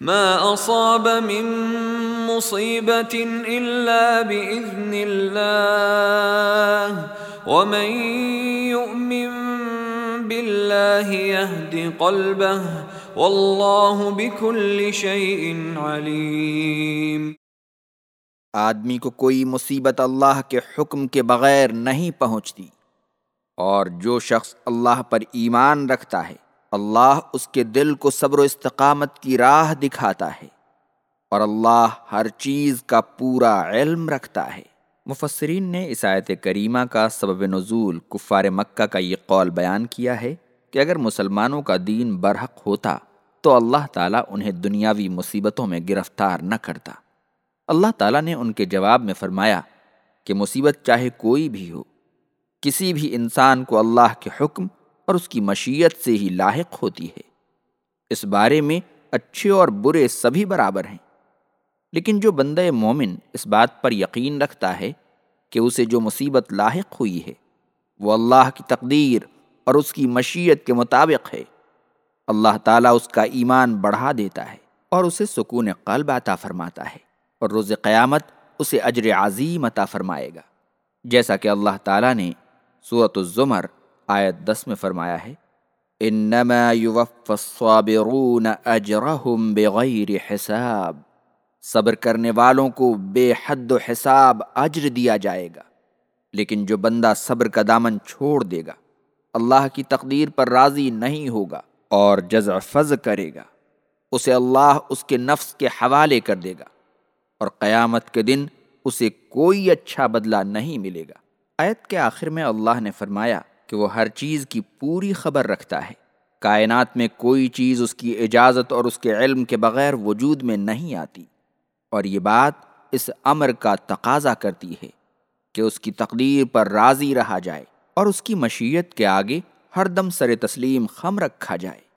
ما اصاب من مصیبت الا باذن اللہ ومن يؤمن باللہ يهد قلبه واللہ بكل شيء علیم آدمی کو کوئی مصیبت اللہ کے حکم کے بغیر نہیں پہنچتی اور جو شخص اللہ پر ایمان رکھتا ہے اللہ اس کے دل کو صبر و استقامت کی راہ دکھاتا ہے اور اللہ ہر چیز کا پورا علم رکھتا ہے۔ مفسرین نے اس آیت کریمہ کا سبب نزول کفار مکہ کا یہ قول بیان کیا ہے کہ اگر مسلمانوں کا دین برحق ہوتا تو اللہ تعالیٰ انہیں دنیاوی مصیبتوں میں گرفتار نہ کرتا۔ اللہ تعالیٰ نے ان کے جواب میں فرمایا کہ مصیبت چاہے کوئی بھی ہو، کسی بھی انسان کو اللہ کے حکم اور اس کی مشیت سے ہی لاحق ہوتی ہے۔ اس بارے میں اچھے اور برے سبھی برابر ہیں، لیکن جو بندہ مومن اس بات پر یقین رکھتا ہے کہ اسے جو مصیبت لاحق ہوئی ہے، وہ اللہ کی تقدیر اور اس کی مشیت کے مطابق ہے۔ اللہ تعالیٰ اس کا ایمان بڑھا دیتا ہے اور اسے سکون قلب عطا فرماتا ہے اور روز قیامت اسے اجر عظیم عطا فرمائے گا۔ جیسا کہ اللہ تعالیٰ نے صورت الزمر آیت دس میں فرمایا ہے، انما يوفى الصابرون اجرهم بغیر حساب، صبر کرنے والوں کو بے حد و حساب اجر دیا جائے گا، لیکن جو بندہ صبر کا دامن چھوڑ دے گا، اللہ کی تقدیر پر راضی نہیں ہوگا اور جزع فض کرے گا، اسے اللہ اس کے نفس کے حوالے کر دے گا اور قیامت کے دن اسے کوئی اچھا بدلہ نہیں ملے گا۔ آیت کے آخر میں اللہ نے فرمایا کہ وہ ہر چیز کی پوری خبر رکھتا ہے۔ کائنات میں کوئی چیز اس کی اجازت اور اس کے علم کے بغیر وجود میں نہیں آتی۔ اور یہ بات اس امر کا تقاضا کرتی ہے کہ اس کی تقدیر پر راضی رہا جائے اور اس کی مشیت کے آگے ہر دم سر تسلیم خم رکھا جائے۔